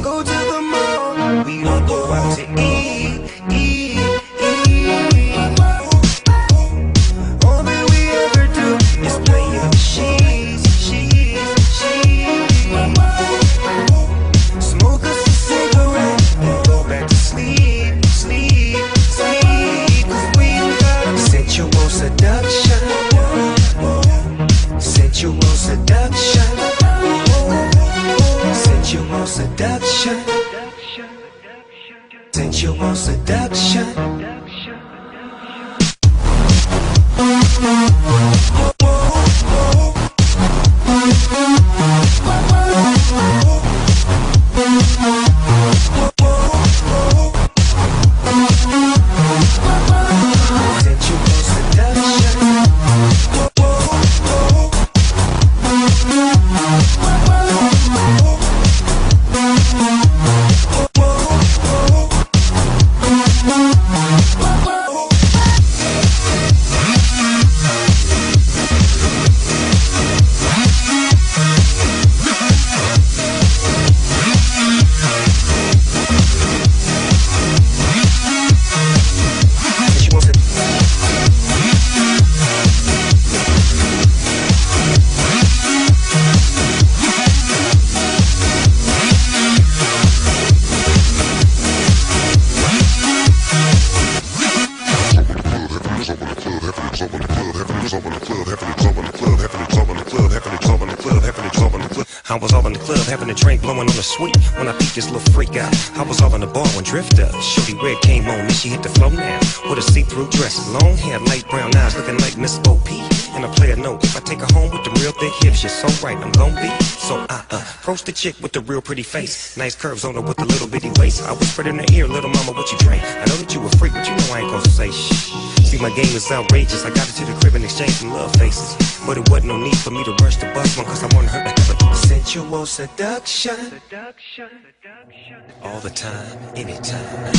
够坚强。Seduction, sensual seduction. I was all in the club, having a drink, blowing on the sweet. When I peeped this little freak out, I was all in the bar when Drift up. Shorty Red came on, and she hit the flow now. With a see-through dress, long hair, light brown eyes, looking like Miss OP. And I play a note, if I take her home with the real thick hips, she's so right, I'm gon' be. So I uh, approach the chick with the real pretty face. Nice curves on her with the little bitty waist. I whispered in her ear, little mama, what you drink? My game is outrageous. I got her to the crib and exchanged some love faces. But it wasn't no need for me to rush the bus one, cause I wanted her to have a Sensual seduction. all the time, anytime.